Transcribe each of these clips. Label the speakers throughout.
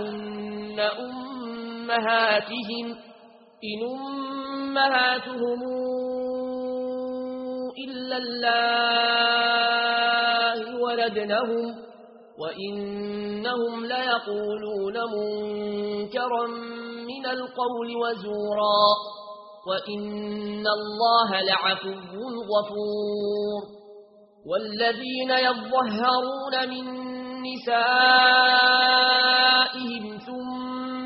Speaker 1: هن أمهاتهم إن أمهاتهم إلا الله ولدنهم وإنهم ليقولون منكرا من القول وزورا وإن الله لعفو غفور والذين يظهرون من نسائهم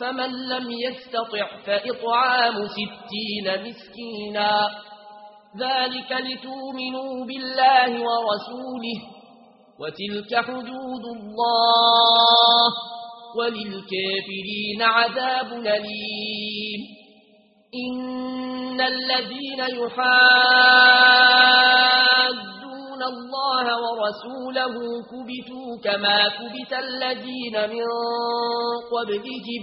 Speaker 1: فمن لم يستطع فإطعام ستين مسكينا ذلك لتؤمنوا بالله ورسوله وتلك حدود الله وللكافرين عذاب نليم إن الذين يحادون الله ورسوله كبتوا كما كبت الذين من قبلهم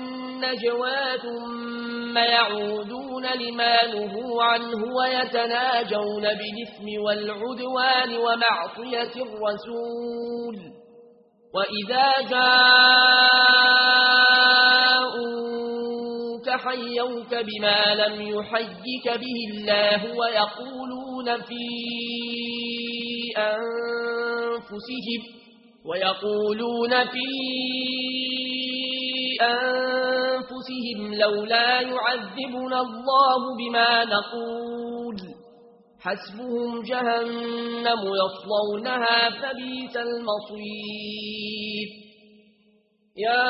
Speaker 1: النجوى ثم يعودون لما نهوا عنه ويتناجون بالإثم والعدوان ومعطية الرسول وإذا جاءوك حيوك بما لم يحيك به الله ويقولون في أنفسهم ويقولون في أنفسهم أنفسهم لولا يعذبنا الله بما نقول حسبهم جهنم يصلونها فبيت المصير يا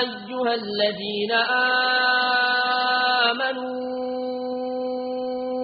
Speaker 1: أيها الذين آمنوا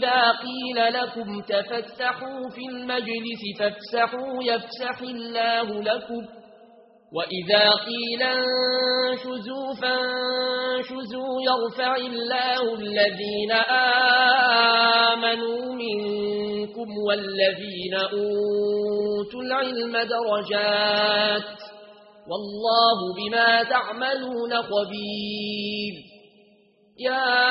Speaker 1: إذا قيل لكم تفسحوا في المجلس فافسحوا يفسح الله لكم وإذا قيل انشزوا فانشزوا يرفع الله الذين آمنوا منكم والذين أوتوا العلم درجات والله بما تعملون خبير يا